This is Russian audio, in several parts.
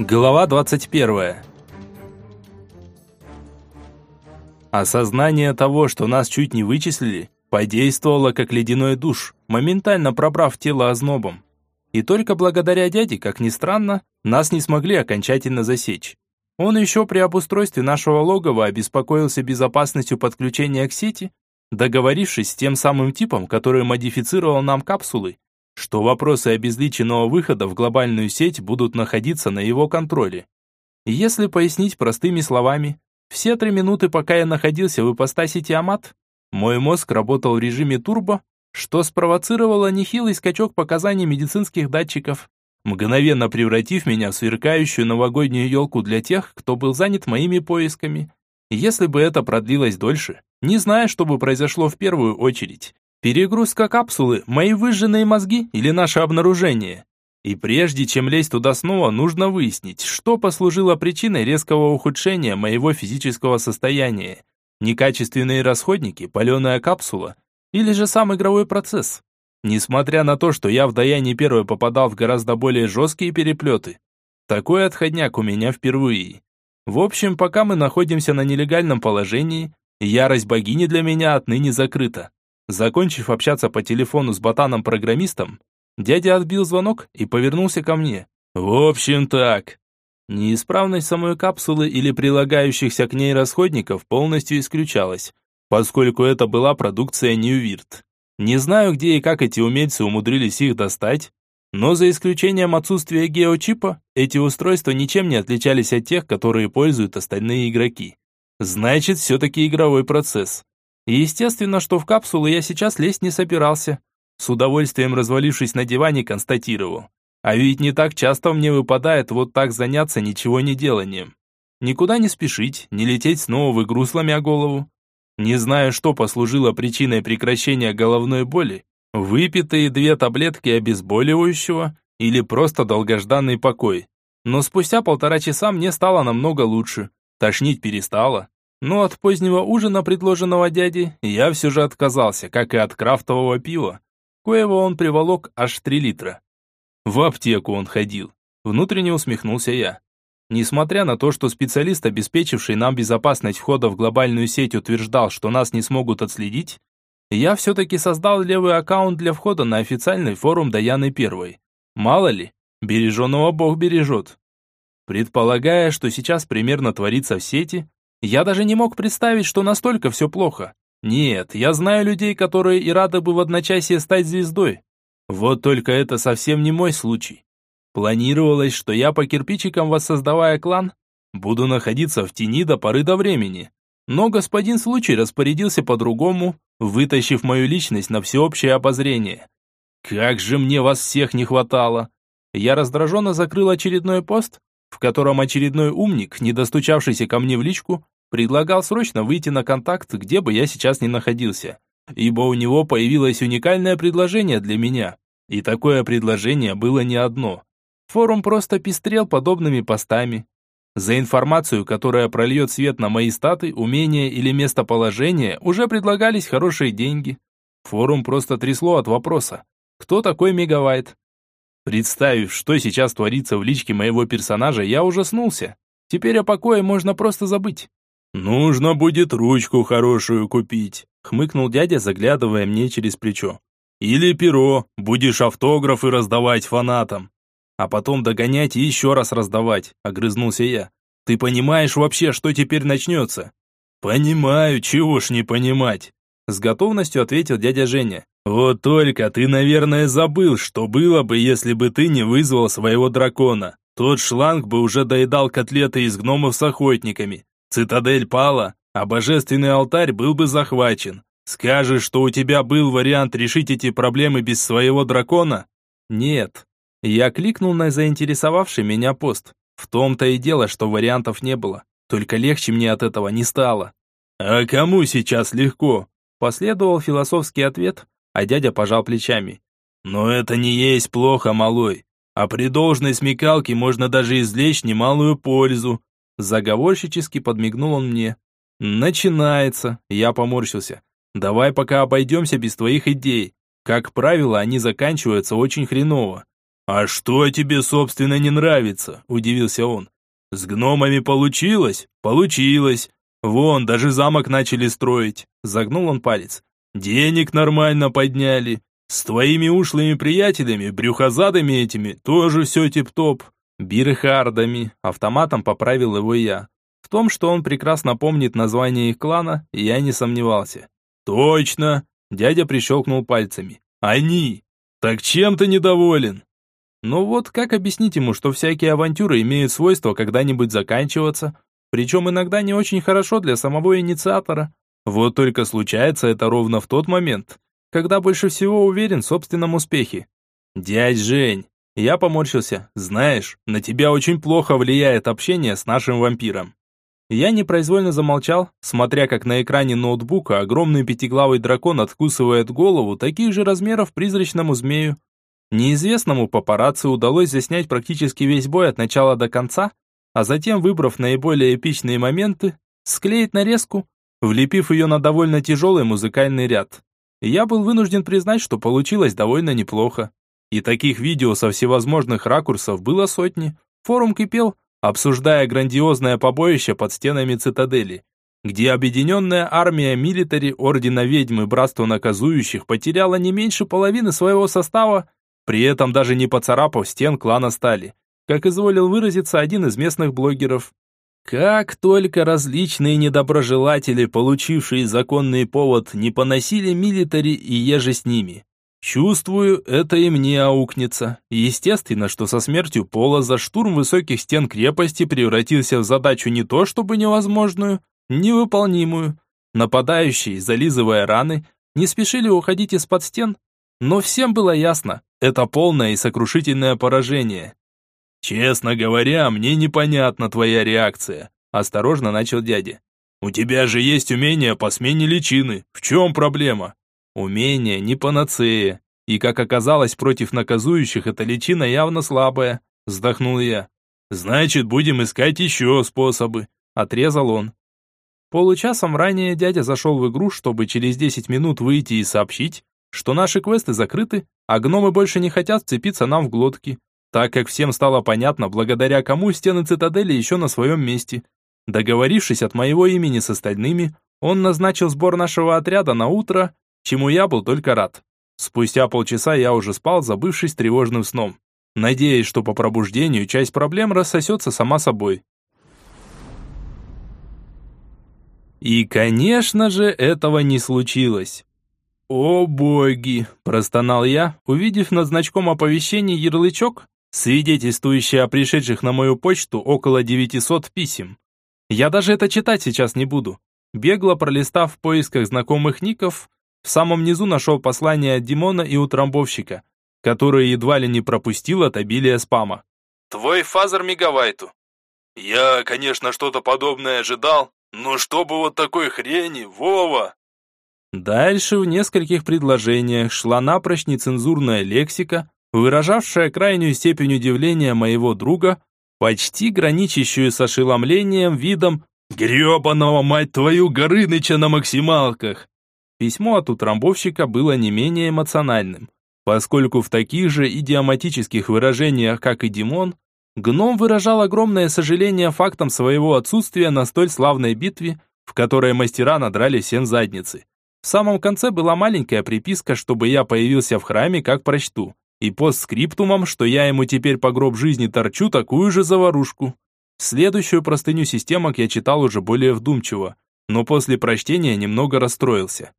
Глава 21. Осознание того, что нас чуть не вычислили, подействовало как ледяной душ, моментально пробрав тело ознобом. И только благодаря дяде, как ни странно, нас не смогли окончательно засечь. Он еще при обустройстве нашего логова обеспокоился безопасностью подключения к сети, договорившись с тем самым типом, который модифицировал нам капсулы, что вопросы обезличенного выхода в глобальную сеть будут находиться на его контроле. Если пояснить простыми словами, все три минуты, пока я находился в ипостаси Тиамат, мой мозг работал в режиме турбо, что спровоцировало нехилый скачок показаний медицинских датчиков, мгновенно превратив меня в сверкающую новогоднюю елку для тех, кто был занят моими поисками. Если бы это продлилось дольше, не знаю, что бы произошло в первую очередь. Перегрузка капсулы, мои выжженные мозги или наше обнаружение? И прежде чем лезть туда снова, нужно выяснить, что послужило причиной резкого ухудшения моего физического состояния. Некачественные расходники, паленая капсула или же сам игровой процесс. Несмотря на то, что я в Даяне первый попадал в гораздо более жесткие переплеты, такой отходняк у меня впервые. В общем, пока мы находимся на нелегальном положении, ярость богини для меня отныне закрыта. Закончив общаться по телефону с ботаном-программистом, дядя отбил звонок и повернулся ко мне. «В общем так». Неисправность самой капсулы или прилагающихся к ней расходников полностью исключалась, поскольку это была продукция Ньювирт. Не знаю, где и как эти умельцы умудрились их достать, но за исключением отсутствия геочипа, эти устройства ничем не отличались от тех, которые пользуют остальные игроки. Значит, все-таки игровой процесс. Естественно, что в капсулу я сейчас лезть не собирался. С удовольствием развалившись на диване, констатировал. А ведь не так часто мне выпадает вот так заняться ничего не деланием. Никуда не спешить, не лететь снова в игру, сломя голову. Не знаю, что послужило причиной прекращения головной боли, выпитые две таблетки обезболивающего или просто долгожданный покой. Но спустя полтора часа мне стало намного лучше. Тошнить перестало, но от позднего ужина, предложенного дяди, я все же отказался, как и от крафтового пива, коего он приволок аж 3 литра. В аптеку он ходил. Внутренне усмехнулся я. Несмотря на то, что специалист, обеспечивший нам безопасность входа в глобальную сеть, утверждал, что нас не смогут отследить, я все-таки создал левый аккаунт для входа на официальный форум Даяны Первой. Мало ли, береженного Бог бережет. Предполагая, что сейчас примерно творится в сети, я даже не мог представить, что настолько все плохо. Нет, я знаю людей, которые и рады бы в одночасье стать звездой. Вот только это совсем не мой случай. Планировалось, что я по кирпичикам воссоздавая клан, буду находиться в тени до поры до времени. Но господин случай распорядился по-другому, вытащив мою личность на всеобщее обозрение. Как же мне вас всех не хватало! Я раздраженно закрыл очередной пост, в котором очередной умник, не достучавшийся ко мне в личку, предлагал срочно выйти на контакт, где бы я сейчас ни находился, ибо у него появилось уникальное предложение для меня. И такое предложение было не одно. Форум просто пестрел подобными постами. За информацию, которая прольет свет на мои статы, умения или местоположение, уже предлагались хорошие деньги. Форум просто трясло от вопроса. Кто такой Мегавайт? Представив, что сейчас творится в личке моего персонажа, я ужаснулся. Теперь о покое можно просто забыть. «Нужно будет ручку хорошую купить», — хмыкнул дядя, заглядывая мне через плечо. «Или перо, будешь автографы раздавать фанатам». «А потом догонять и еще раз раздавать», — огрызнулся я. «Ты понимаешь вообще, что теперь начнется?» «Понимаю, чего ж не понимать», — с готовностью ответил дядя Женя. «Вот только ты, наверное, забыл, что было бы, если бы ты не вызвал своего дракона. Тот шланг бы уже доедал котлеты из гномов с охотниками, Цитадель пала, а божественный алтарь был бы захвачен. Скажешь, что у тебя был вариант решить эти проблемы без своего дракона? Нет. Я кликнул на заинтересовавший меня пост. В том-то и дело, что вариантов не было. Только легче мне от этого не стало. А кому сейчас легко? Последовал философский ответ, а дядя пожал плечами. Но это не есть плохо, малой. А при должной смекалке можно даже извлечь немалую пользу. Заговорщически подмигнул он мне. «Начинается!» Я поморщился. «Давай пока обойдемся без твоих идей. Как правило, они заканчиваются очень хреново. «А что тебе, собственно, не нравится?» – удивился он. «С гномами получилось? Получилось. Вон, даже замок начали строить», – загнул он палец. «Денег нормально подняли. С твоими ушлыми приятелями, брюхозадами этими, тоже все тип-топ. Бирхардами, автоматом поправил его я. В том, что он прекрасно помнит название их клана, я не сомневался. Точно, дядя прищелкнул пальцами. Они. Так чем ты недоволен? Ну вот, как объяснить ему, что всякие авантюры имеют свойство когда-нибудь заканчиваться, причем иногда не очень хорошо для самого инициатора. Вот только случается это ровно в тот момент, когда больше всего уверен в собственном успехе. Дядь Жень, я поморщился. Знаешь, на тебя очень плохо влияет общение с нашим вампиром. Я непроизвольно замолчал, смотря как на экране ноутбука огромный пятиглавый дракон откусывает голову таких же размеров призрачному змею. Неизвестному папарацци удалось заснять практически весь бой от начала до конца, а затем, выбрав наиболее эпичные моменты, склеить нарезку, влепив ее на довольно тяжелый музыкальный ряд я был вынужден признать, что получилось довольно неплохо. И таких видео со всевозможных ракурсов было сотни. Форум кипел, обсуждая грандиозное побоище под стенами цитадели, где объединенная армия милитари Ордена Ведьм и Братства Наказующих потеряла не меньше половины своего состава, при этом даже не поцарапав стен клана Стали, как изволил выразиться один из местных блогеров. Как только различные недоброжелатели, получившие законный повод, не поносили милитари и еже с ними. Чувствую, это и мне аукнется. Естественно, что со смертью Пола за штурм высоких стен крепости превратился в задачу не то чтобы невозможную, невыполнимую. Нападающие, зализывая раны, не спешили уходить из-под стен, но всем было ясно, это полное и сокрушительное поражение. «Честно говоря, мне непонятна твоя реакция», – осторожно начал дядя. «У тебя же есть умение по смене личины. В чем проблема?» «Умение не панацея. И, как оказалось, против наказующих эта личина явно слабая», – вздохнул я. «Значит, будем искать еще способы», – отрезал он. Получасом ранее дядя зашел в игру, чтобы через 10 минут выйти и сообщить, что наши квесты закрыты, а гномы больше не хотят цепиться нам в глотки так как всем стало понятно, благодаря кому стены цитадели еще на своем месте. Договорившись от моего имени с остальными, он назначил сбор нашего отряда на утро, чему я был только рад. Спустя полчаса я уже спал, забывшись тревожным сном, надеясь, что по пробуждению часть проблем рассосется сама собой. И, конечно же, этого не случилось. «О боги!» – простонал я, увидев над значком оповещения ярлычок, свидетельствующие о пришедших на мою почту около 900 писем. Я даже это читать сейчас не буду. Бегло пролистав в поисках знакомых ников, в самом низу нашел послание от Димона и утрамбовщика, которое едва ли не пропустил от обилия спама. «Твой фазер мегавайту». «Я, конечно, что-то подобное ожидал, но чтобы вот такой хрени, Вова!» Дальше в нескольких предложениях шла напрочь нецензурная лексика, выражавшая крайнюю степень удивления моего друга, почти граничащую с ошеломлением видом «Гребаного, мать твою, Горыныча на максималках!» Письмо от утрамбовщика было не менее эмоциональным, поскольку в таких же идиоматических выражениях, как и Димон, гном выражал огромное сожаление фактом своего отсутствия на столь славной битве, в которой мастера надрали всем задницы. В самом конце была маленькая приписка, чтобы я появился в храме, как прочту и постскриптумом, что я ему теперь по гроб жизни торчу такую же заварушку. Следующую простыню системок я читал уже более вдумчиво, но после прочтения немного расстроился.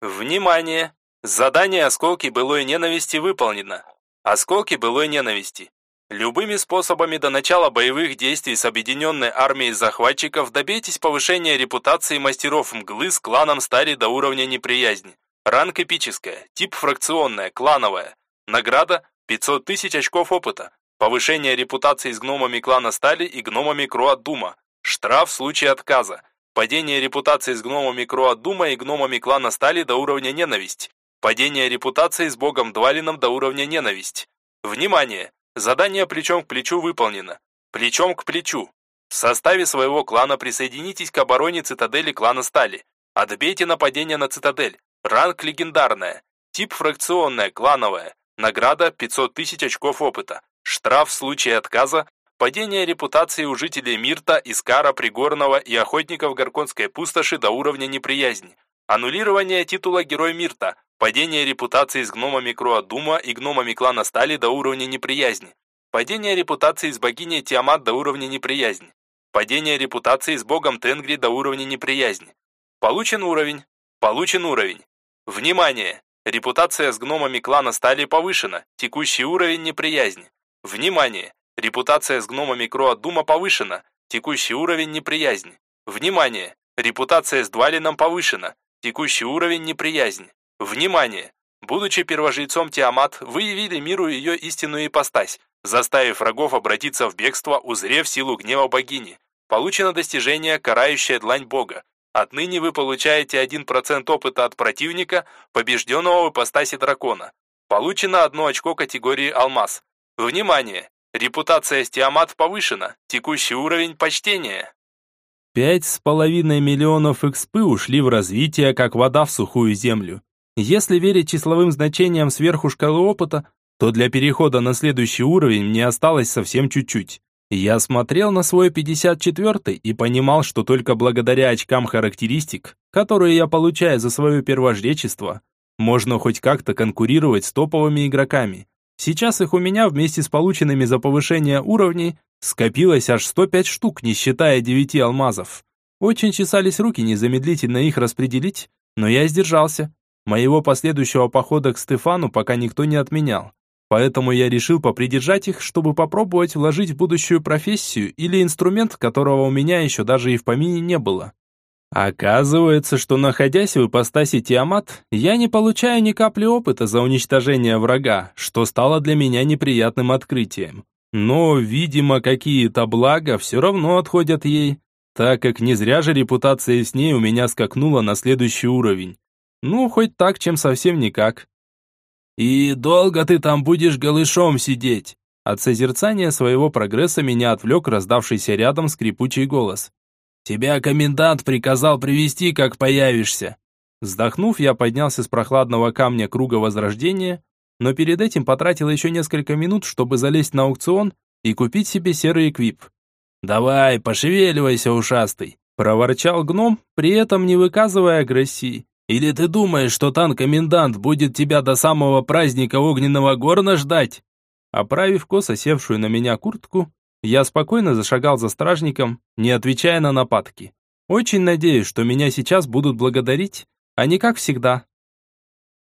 Внимание! Задание «Осколки былой ненависти» выполнено. «Осколки былой ненависти». Любыми способами до начала боевых действий с объединенной армией захватчиков добейтесь повышения репутации мастеров мглы с кланом Стари до уровня неприязни. Ранг эпическая, тип фракционная, клановая. Награда – 500 тысяч очков опыта. Повышение репутации с гномами клана Стали и гномами Кроат Дума. Штраф в случае отказа. Падение репутации с гномами Кроат Дума и гномами клана Стали до уровня ненависть. Падение репутации с богом Двалином до уровня ненависть. Внимание! Задание плечом к плечу выполнено. Плечом к плечу. В составе своего клана присоединитесь к обороне цитадели клана Стали. Отбейте нападение на цитадель. Ранг легендарная. Тип фракционная, клановая. Награда 500 тысяч очков опыта. Штраф в случае отказа. Падение репутации у жителей Мирта, Искара, Пригорного и охотников Горконской пустоши до уровня неприязни. Аннулирование титула Герой Мирта. Падение репутации с гномами Круадума и гномами клана Стали до уровня неприязни. Падение репутации с богиней Тиамат до уровня неприязни. Падение репутации с богом Тенгри до уровня неприязни. Получен уровень. Получен уровень. Внимание! Репутация с гномами клана Стали повышена. Текущий уровень неприязни. Внимание! Репутация с гномами Круадума повышена. Текущий уровень неприязни. Внимание! Репутация с Двалином повышена. Текущий уровень неприязни. Внимание! Будучи первожрецом Тиамат, вы явили миру ее истинную ипостась, заставив врагов обратиться в бегство, узрев силу гнева богини. Получено достижение «Карающая длань бога». Отныне вы получаете 1% опыта от противника, побежденного в ипостаси дракона. Получено одно очко категории «Алмаз». Внимание! Репутация с Тиамат повышена. Текущий уровень почтения. Пять с половиной миллионов XP ушли в развитие, как вода в сухую землю. Если верить числовым значениям сверху шкалы опыта, то для перехода на следующий уровень мне осталось совсем чуть-чуть. Я смотрел на свой 54 и понимал, что только благодаря очкам характеристик, которые я получаю за свое первожречество, можно хоть как-то конкурировать с топовыми игроками. Сейчас их у меня вместе с полученными за повышение уровней скопилось аж 105 штук, не считая 9 алмазов. Очень чесались руки незамедлительно их распределить, но я сдержался. Моего последующего похода к Стефану пока никто не отменял. Поэтому я решил попридержать их, чтобы попробовать вложить в будущую профессию или инструмент, которого у меня еще даже и в помине не было. Оказывается, что находясь в ипостаси Тиамат, я не получаю ни капли опыта за уничтожение врага, что стало для меня неприятным открытием. Но, видимо, какие-то блага все равно отходят ей, так как не зря же репутация с ней у меня скакнула на следующий уровень. Ну, хоть так, чем совсем никак. «И долго ты там будешь голышом сидеть?» От созерцания своего прогресса меня отвлек раздавшийся рядом скрипучий голос. Тебя комендант приказал привести, как появишься. Вздохнув, я поднялся с прохладного камня круга возрождения, но перед этим потратил еще несколько минут, чтобы залезть на аукцион и купить себе серый эквип. «Давай, пошевеливайся, ушастый!» – проворчал гном, при этом не выказывая агрессии. «Или ты думаешь, что тан-комендант будет тебя до самого праздника огненного горна ждать?» Оправив косо севшую на меня куртку, я спокойно зашагал за стражником, не отвечая на нападки. Очень надеюсь, что меня сейчас будут благодарить, а не как всегда,